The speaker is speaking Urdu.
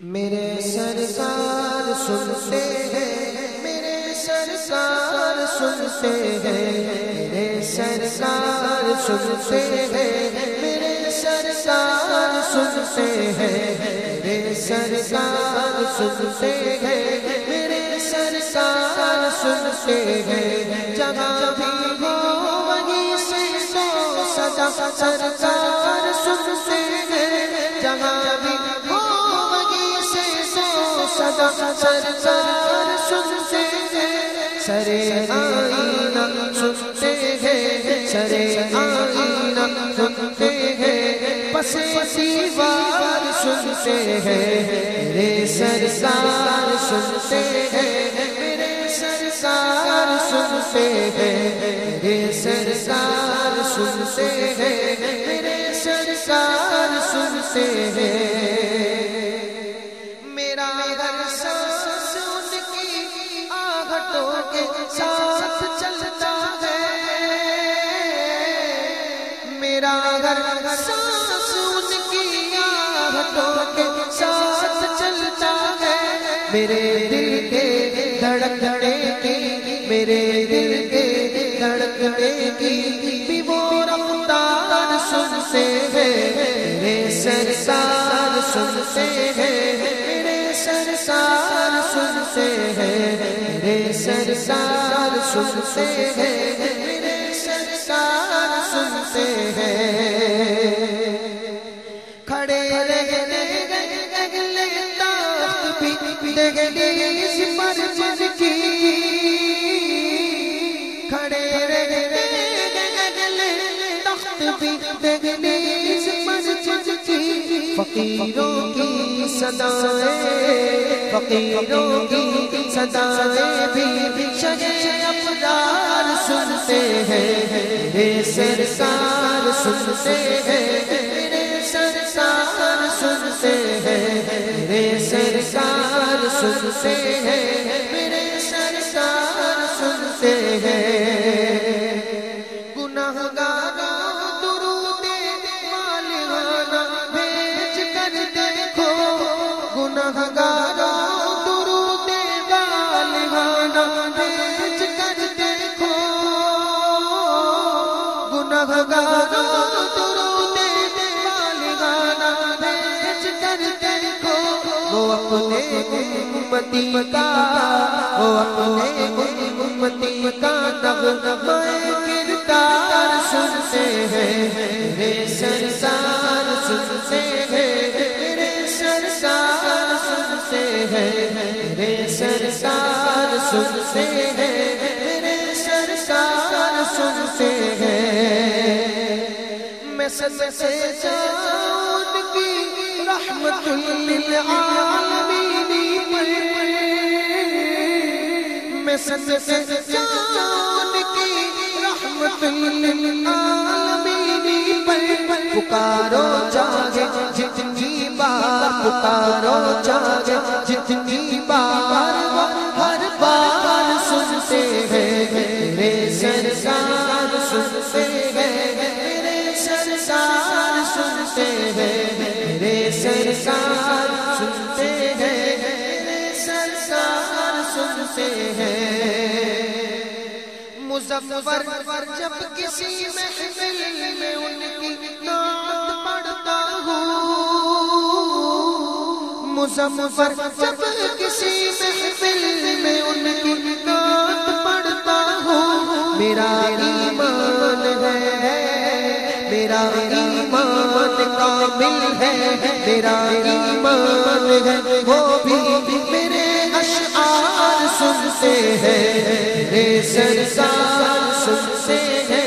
میرے سرکار سنتے ہیں، میرے سرکار سنتے ہیں، میرے سرکار سنتے ہیں، میرے سرکار سنتے ہیں، میرے سرکار سنتے ہیں، میرے سرکار سنتے ہیں۔ جگہ بھی ہو وہیں سے سو سدا سرکار سنتے ہیں۔ سرکار سنتے ہیں سرے آئینہ سنتے ہیں سرے آئینہ سنتے ہیں پس دیوار سنتے ہیں میرے سرکار سنتے ہیں میرے سرکار سنتے ہیں میرے سرکار سنتے ہیں میرے سرکار سنتے ہیں کے ساتھ چلتا ہے۔ میرا گھر سانس ان کی آہتوں کے ساتھ چلتا ہے، میرے دل کے دھڑکنے کی، میرے دل کے دھڑکنے کی بھی وہ رفتار سنتے ہیں۔ میرے سرسار سنتے ہیں میرے سرکار سنتے ہیں، میرے سرکار سنتے ہیں۔ کھڑے رہنے اگلے تاخت بھی دہلیز پر جن کی۔ کھڑے رہنے اگلے تخت بھی دہلیز فقیروں کی صدائیں فقیروں کی صدائیں بھی شجے افدار سنتے ہیں۔ میرے سرکار سنتے ہیں۔ میرے سرکار سنتے ہیں۔ میرے سرکار سنتے ہیں۔ گناہ گارا امتی کا، وہ اپنے امتی کا نغمہ کردار سنتے ہیں۔ میرے سرسار سنتے ہیں۔ سنتے ہیں، میرے سرسار سنتے ہیں۔ میں سب سے جان کی رحمت للعالمین میں سن سے جان کی رحمت للعالمین پر۔ پکارو چاہے جتنی بار پکارو چاہے سنتے ہیں مظفر جب کسی محفل میں ان کی نعت پڑھتا ہوں۔ مظفر جب کسی محفل میں ان کی نعت پڑھتا ہوں۔ میرا ایمان ہے، میرا ایمان کامل ہے۔ میرا ایمان ہے، وہ بھی میرے سنتے ہیں میرے سرکار سنتے ہیں۔